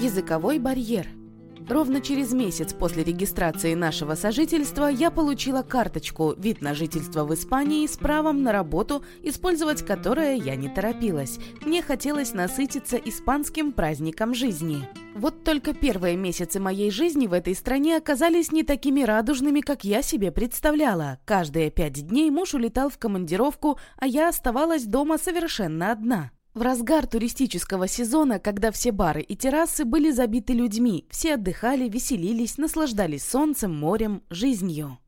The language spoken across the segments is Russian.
Языковой барьер. Ровно через месяц после регистрации нашего сожительства я получила карточку «Вид на жительство в Испании» с правом на работу, использовать которое я не торопилась. Мне хотелось насытиться испанским праздником жизни. Вот только первые месяцы моей жизни в этой стране оказались не такими радужными, как я себе представляла. Каждые пять дней муж улетал в командировку, а я оставалась дома совершенно одна. В разгар туристического сезона, когда все бары и террасы были забиты людьми, все отдыхали, веселились, наслаждались солнцем, морем, жизнью.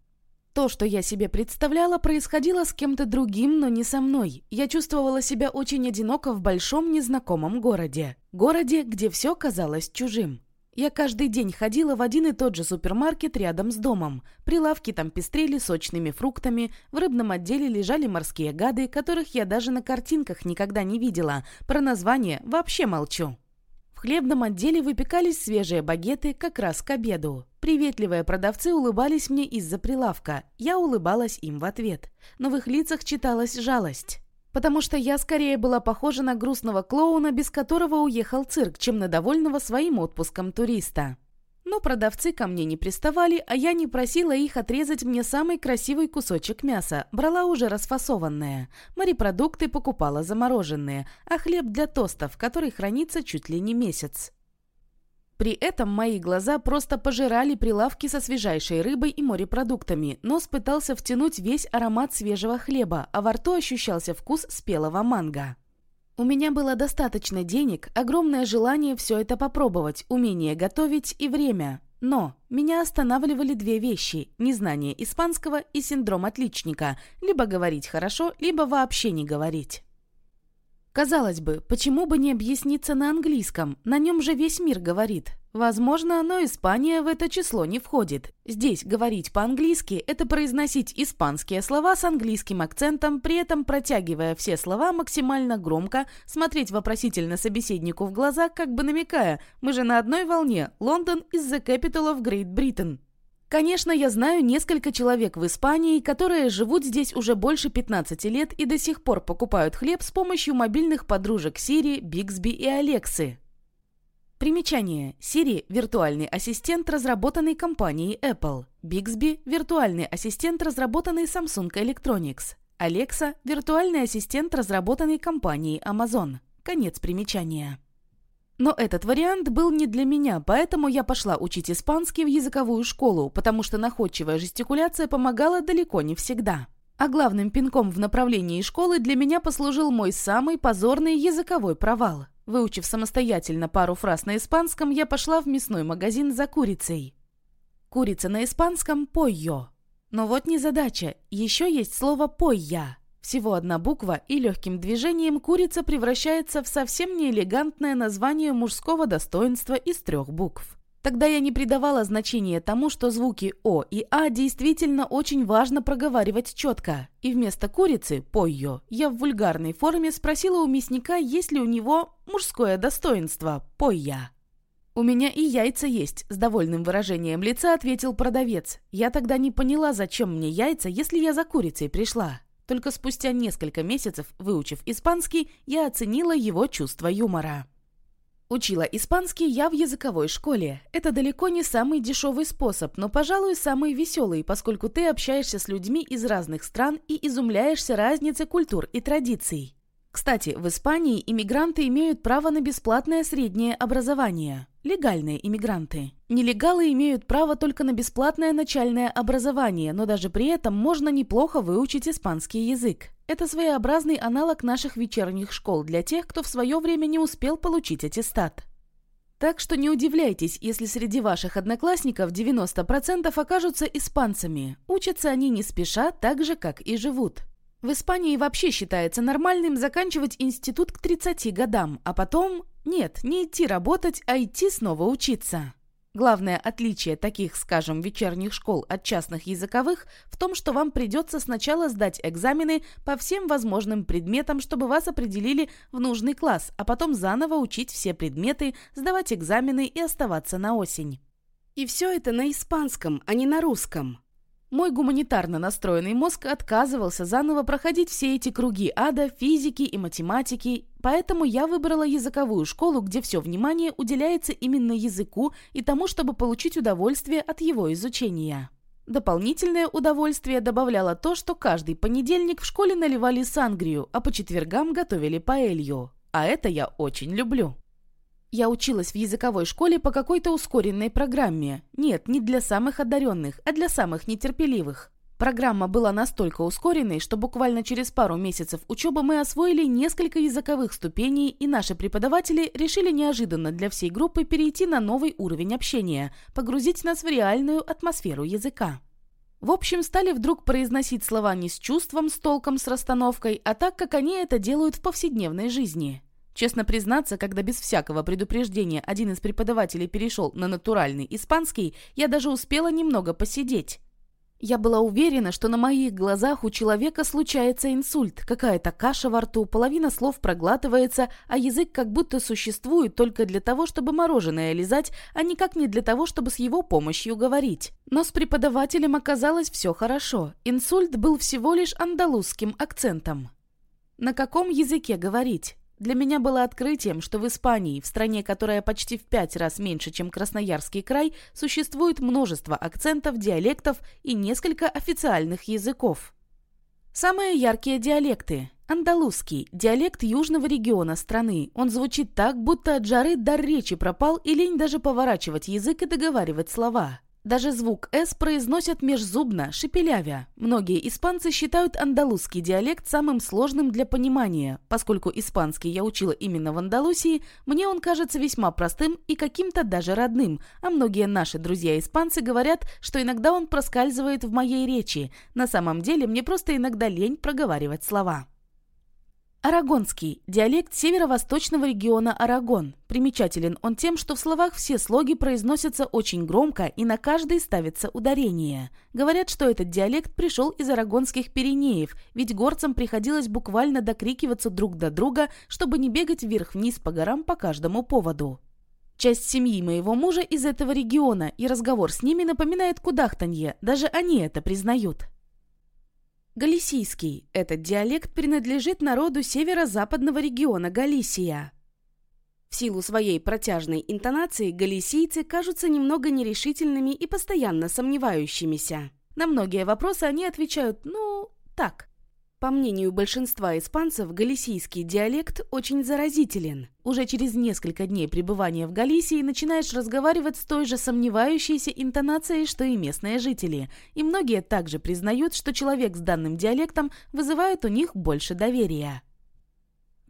То, что я себе представляла, происходило с кем-то другим, но не со мной. Я чувствовала себя очень одиноко в большом незнакомом городе. Городе, где все казалось чужим. Я каждый день ходила в один и тот же супермаркет рядом с домом. Прилавки там пестрели сочными фруктами, в рыбном отделе лежали морские гады, которых я даже на картинках никогда не видела. Про название вообще молчу. В хлебном отделе выпекались свежие багеты как раз к обеду. Приветливые продавцы улыбались мне из-за прилавка. Я улыбалась им в ответ. Но в их лицах читалась жалость потому что я скорее была похожа на грустного клоуна, без которого уехал цирк, чем на довольного своим отпуском туриста. Но продавцы ко мне не приставали, а я не просила их отрезать мне самый красивый кусочек мяса, брала уже расфасованное. Морепродукты покупала замороженные, а хлеб для тостов, который хранится чуть ли не месяц. При этом мои глаза просто пожирали прилавки со свежайшей рыбой и морепродуктами. Нос пытался втянуть весь аромат свежего хлеба, а во рту ощущался вкус спелого манго. У меня было достаточно денег, огромное желание все это попробовать, умение готовить и время. Но меня останавливали две вещи – незнание испанского и синдром отличника. Либо говорить хорошо, либо вообще не говорить. Казалось бы, почему бы не объясниться на английском? На нем же весь мир говорит. Возможно, но Испания в это число не входит. Здесь говорить по-английски – это произносить испанские слова с английским акцентом, при этом протягивая все слова максимально громко, смотреть вопросительно собеседнику в глаза, как бы намекая «Мы же на одной волне. Лондон is the capital of Great Britain». Конечно, я знаю несколько человек в Испании, которые живут здесь уже больше 15 лет и до сих пор покупают хлеб с помощью мобильных подружек Siri, Bixby и Алексы. Примечание. Siri – виртуальный ассистент, разработанный компанией Apple. Bixby – виртуальный ассистент, разработанный Samsung Electronics. Alexa – виртуальный ассистент, разработанный компанией Amazon. Конец примечания. Но этот вариант был не для меня, поэтому я пошла учить испанский в языковую школу, потому что находчивая жестикуляция помогала далеко не всегда. А главным пинком в направлении школы для меня послужил мой самый позорный языковой провал. Выучив самостоятельно пару фраз на испанском, я пошла в мясной магазин за курицей. Курица на испанском «пойо». Но вот незадача, еще есть слово «пойя». Всего одна буква, и легким движением курица превращается в совсем неэлегантное название мужского достоинства из трех букв. Тогда я не придавала значения тому, что звуки О и А действительно очень важно проговаривать четко. И вместо курицы, пойо, я в вульгарной форме спросила у мясника, есть ли у него мужское достоинство, пойя. «У меня и яйца есть», — с довольным выражением лица ответил продавец. Я тогда не поняла, зачем мне яйца, если я за курицей пришла. Только спустя несколько месяцев, выучив испанский, я оценила его чувство юмора. Учила испанский я в языковой школе. Это далеко не самый дешевый способ, но, пожалуй, самый веселый, поскольку ты общаешься с людьми из разных стран и изумляешься разнице культур и традиций. Кстати, в Испании иммигранты имеют право на бесплатное среднее образование. Легальные иммигранты. Нелегалы имеют право только на бесплатное начальное образование, но даже при этом можно неплохо выучить испанский язык. Это своеобразный аналог наших вечерних школ для тех, кто в свое время не успел получить аттестат. Так что не удивляйтесь, если среди ваших одноклассников 90% окажутся испанцами. Учатся они не спеша, так же, как и живут. В Испании вообще считается нормальным заканчивать институт к 30 годам, а потом... Нет, не идти работать, а идти снова учиться. Главное отличие таких, скажем, вечерних школ от частных языковых в том, что вам придется сначала сдать экзамены по всем возможным предметам, чтобы вас определили в нужный класс, а потом заново учить все предметы, сдавать экзамены и оставаться на осень. И все это на испанском, а не на русском. Мой гуманитарно настроенный мозг отказывался заново проходить все эти круги ада, физики и математики, поэтому я выбрала языковую школу, где все внимание уделяется именно языку и тому, чтобы получить удовольствие от его изучения. Дополнительное удовольствие добавляло то, что каждый понедельник в школе наливали сангрию, а по четвергам готовили паэлью. А это я очень люблю. Я училась в языковой школе по какой-то ускоренной программе. Нет, не для самых одаренных, а для самых нетерпеливых. Программа была настолько ускоренной, что буквально через пару месяцев учебы мы освоили несколько языковых ступеней, и наши преподаватели решили неожиданно для всей группы перейти на новый уровень общения, погрузить нас в реальную атмосферу языка. В общем, стали вдруг произносить слова не с чувством, с толком, с расстановкой, а так, как они это делают в повседневной жизни. Честно признаться, когда без всякого предупреждения один из преподавателей перешел на натуральный испанский, я даже успела немного посидеть. Я была уверена, что на моих глазах у человека случается инсульт, какая-то каша во рту, половина слов проглатывается, а язык как будто существует только для того, чтобы мороженое лизать, а никак не для того, чтобы с его помощью говорить. Но с преподавателем оказалось все хорошо. Инсульт был всего лишь андалузским акцентом. На каком языке говорить? Для меня было открытием, что в Испании, в стране, которая почти в пять раз меньше, чем Красноярский край, существует множество акцентов, диалектов и несколько официальных языков. Самые яркие диалекты. Андалузский – диалект южного региона страны. Он звучит так, будто от жары дар речи пропал и лень даже поворачивать язык и договаривать слова. Даже звук «с» произносят межзубно, шепелявя. Многие испанцы считают андалузский диалект самым сложным для понимания. Поскольку испанский я учила именно в Андалусии, мне он кажется весьма простым и каким-то даже родным, а многие наши друзья-испанцы говорят, что иногда он проскальзывает в моей речи. На самом деле мне просто иногда лень проговаривать слова. Арагонский – диалект северо-восточного региона Арагон. Примечателен он тем, что в словах все слоги произносятся очень громко и на каждый ставится ударение. Говорят, что этот диалект пришел из арагонских Пиренеев, ведь горцам приходилось буквально докрикиваться друг до друга, чтобы не бегать вверх-вниз по горам по каждому поводу. Часть семьи моего мужа из этого региона, и разговор с ними напоминает кудахтанье, даже они это признают. Галисийский. Этот диалект принадлежит народу северо-западного региона Галисия. В силу своей протяжной интонации галисийцы кажутся немного нерешительными и постоянно сомневающимися. На многие вопросы они отвечают «ну, так». По мнению большинства испанцев, галисийский диалект очень заразителен. Уже через несколько дней пребывания в Галисии начинаешь разговаривать с той же сомневающейся интонацией, что и местные жители. И многие также признают, что человек с данным диалектом вызывает у них больше доверия.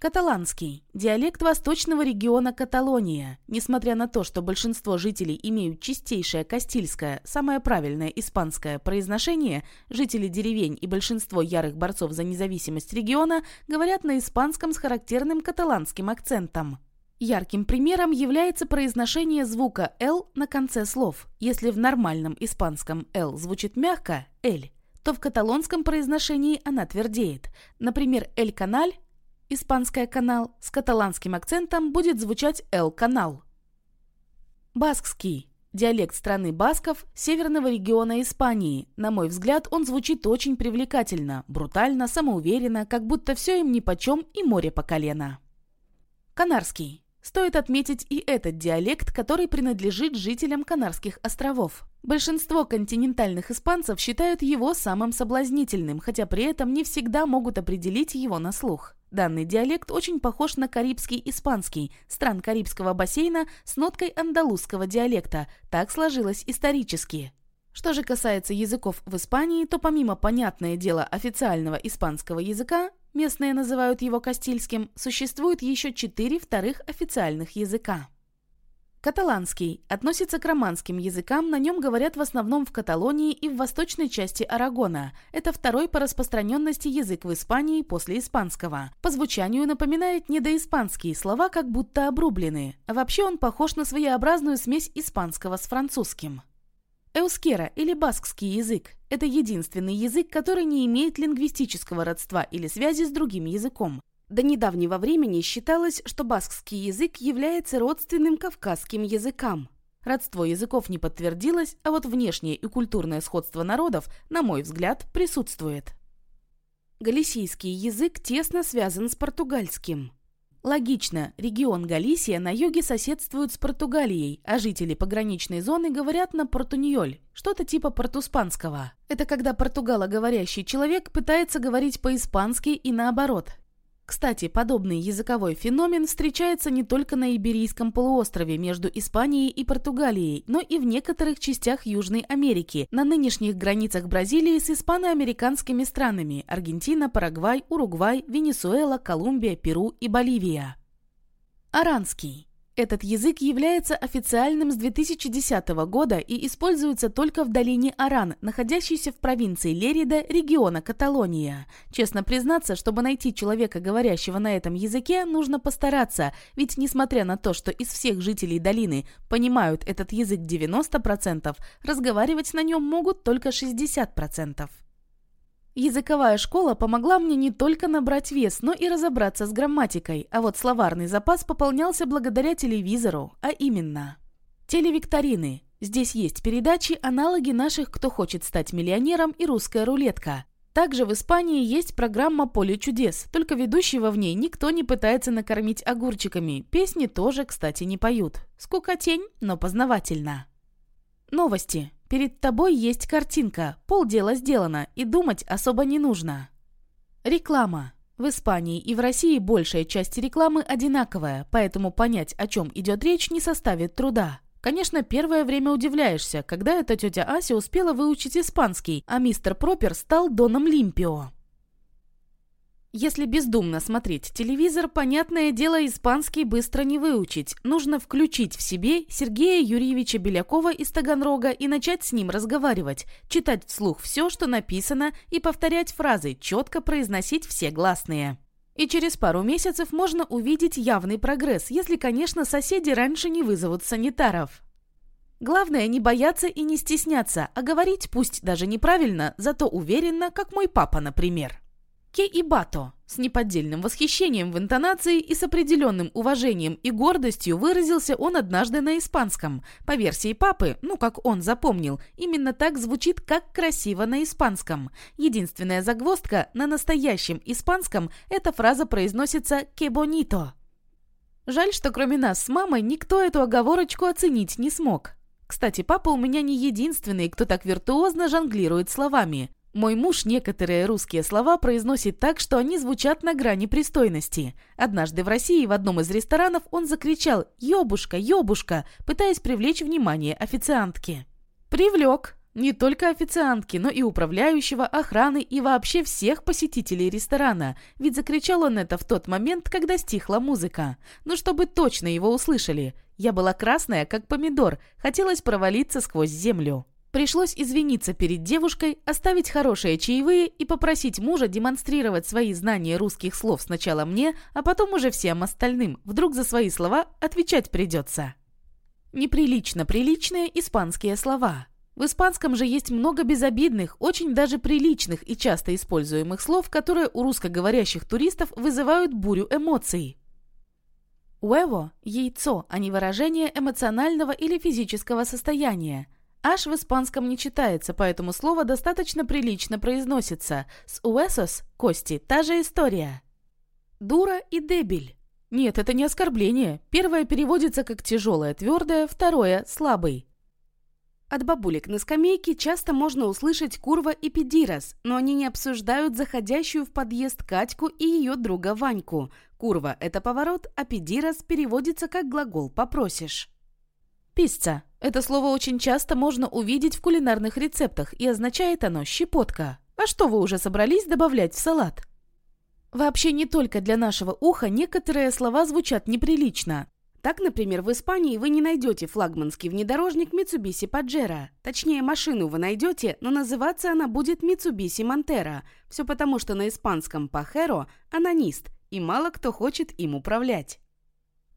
Каталанский – диалект восточного региона Каталония. Несмотря на то, что большинство жителей имеют чистейшее кастильское, самое правильное испанское произношение, жители деревень и большинство ярых борцов за независимость региона говорят на испанском с характерным каталанским акцентом. Ярким примером является произношение звука «л» на конце слов. Если в нормальном испанском «л» звучит мягко «эль», то в каталонском произношении она твердеет. Например, «эль-каналь» испанское «канал» с каталанским акцентом будет звучать «эл-канал». Баскский. Диалект страны басков северного региона Испании. На мой взгляд, он звучит очень привлекательно, брутально, самоуверенно, как будто все им нипочем и море по колено. Канарский. Стоит отметить и этот диалект, который принадлежит жителям Канарских островов. Большинство континентальных испанцев считают его самым соблазнительным, хотя при этом не всегда могут определить его на слух. Данный диалект очень похож на карибский испанский, стран Карибского бассейна с ноткой андалузского диалекта. Так сложилось исторически. Что же касается языков в Испании, то помимо, понятное дело, официального испанского языка, местные называют его кастильским, существует еще четыре вторых официальных языка. Каталанский относится к романским языкам, на нем говорят в основном в Каталонии и в восточной части Арагона. Это второй по распространенности язык в Испании после испанского. По звучанию напоминает недоиспанские слова, как будто обрублены. Вообще он похож на своеобразную смесь испанского с французским. Эускера или баскский язык – это единственный язык, который не имеет лингвистического родства или связи с другим языком. До недавнего времени считалось, что баскский язык является родственным кавказским языкам. Родство языков не подтвердилось, а вот внешнее и культурное сходство народов, на мой взгляд, присутствует. Галисийский язык тесно связан с португальским. Логично, регион Галисия на юге соседствует с Португалией, а жители пограничной зоны говорят на портуньоль, что-то типа портуспанского. Это когда португалоговорящий человек пытается говорить по-испански и наоборот. Кстати, подобный языковой феномен встречается не только на Иберийском полуострове между Испанией и Португалией, но и в некоторых частях Южной Америки, на нынешних границах Бразилии с испано-американскими странами – Аргентина, Парагвай, Уругвай, Венесуэла, Колумбия, Перу и Боливия. Аранский. Этот язык является официальным с 2010 года и используется только в долине Аран, находящейся в провинции Лерида, региона Каталония. Честно признаться, чтобы найти человека, говорящего на этом языке, нужно постараться, ведь несмотря на то, что из всех жителей долины понимают этот язык 90%, разговаривать на нем могут только 60%. Языковая школа помогла мне не только набрать вес, но и разобраться с грамматикой, а вот словарный запас пополнялся благодаря телевизору, а именно телевикторины. Здесь есть передачи, аналоги наших «Кто хочет стать миллионером» и «Русская рулетка». Также в Испании есть программа «Поле чудес», только ведущего в ней никто не пытается накормить огурчиками. Песни тоже, кстати, не поют. Скукотень, но познавательно. Новости. Перед тобой есть картинка, полдела сделано, и думать особо не нужно. Реклама. В Испании и в России большая часть рекламы одинаковая, поэтому понять, о чем идет речь, не составит труда. Конечно, первое время удивляешься, когда эта тетя Ася успела выучить испанский, а мистер Пропер стал Доном Лимпио. Если бездумно смотреть телевизор, понятное дело, испанский быстро не выучить. Нужно включить в себе Сергея Юрьевича Белякова из Таганрога и начать с ним разговаривать, читать вслух все, что написано, и повторять фразы, четко произносить все гласные. И через пару месяцев можно увидеть явный прогресс, если, конечно, соседи раньше не вызовут санитаров. Главное не бояться и не стесняться, а говорить пусть даже неправильно, зато уверенно, как мой папа, например. Ке и Бато с неподдельным восхищением в интонации и с определенным уважением и гордостью выразился он однажды на испанском. По версии папы, ну как он запомнил, именно так звучит «как красиво» на испанском. Единственная загвоздка на настоящем испанском эта фраза произносится «que bonito». Жаль, что кроме нас с мамой никто эту оговорочку оценить не смог. Кстати, папа у меня не единственный, кто так виртуозно жонглирует словами. Мой муж некоторые русские слова произносит так, что они звучат на грани пристойности. Однажды в России в одном из ресторанов он закричал «Ёбушка, ёбушка», пытаясь привлечь внимание официантки. Привлек. Не только официантки, но и управляющего, охраны и вообще всех посетителей ресторана, ведь закричал он это в тот момент, когда стихла музыка. Ну, чтобы точно его услышали. Я была красная, как помидор, хотелось провалиться сквозь землю. Пришлось извиниться перед девушкой, оставить хорошие чаевые и попросить мужа демонстрировать свои знания русских слов сначала мне, а потом уже всем остальным. Вдруг за свои слова отвечать придется. Неприлично приличные испанские слова. В испанском же есть много безобидных, очень даже приличных и часто используемых слов, которые у русскоговорящих туристов вызывают бурю эмоций. Уэво – яйцо, а не выражение эмоционального или физического состояния – Аж в испанском не читается, поэтому слово достаточно прилично произносится. С уэсос – кости, та же история. Дура и дебиль. Нет, это не оскорбление. Первое переводится как тяжелое, твердое, второе – слабый. От бабулек на скамейке часто можно услышать Курва и Педирос, но они не обсуждают заходящую в подъезд Катьку и ее друга Ваньку. Курва – это поворот, а Педирос переводится как глагол «попросишь». Писца. Это слово очень часто можно увидеть в кулинарных рецептах, и означает оно «щепотка». А что вы уже собрались добавлять в салат? Вообще не только для нашего уха некоторые слова звучат неприлично. Так, например, в Испании вы не найдете флагманский внедорожник Mitsubishi Pajero. Точнее, машину вы найдете, но называться она будет Mitsubishi Montero. Все потому, что на испанском Pajero – анонист, и мало кто хочет им управлять.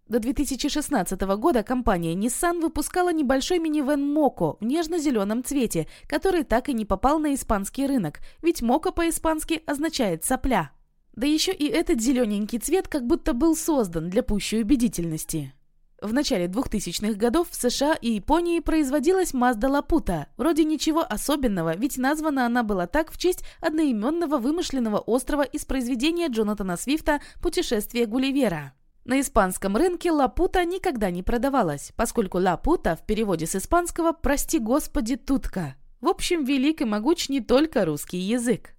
До 2016 года компания Nissan выпускала небольшой минивэн Моко в нежно-зеленом цвете, который так и не попал на испанский рынок, ведь Моко по-испански означает «сопля». Да еще и этот зелененький цвет как будто был создан для пущей убедительности. В начале 2000-х годов в США и Японии производилась Mazda Laputa. Вроде ничего особенного, ведь названа она была так в честь одноименного вымышленного острова из произведения Джонатана Свифта «Путешествие Гулливера». На испанском рынке лапута никогда не продавалась, поскольку лапута в переводе с испанского «прости господи, тутка». В общем, велик и могуч не только русский язык.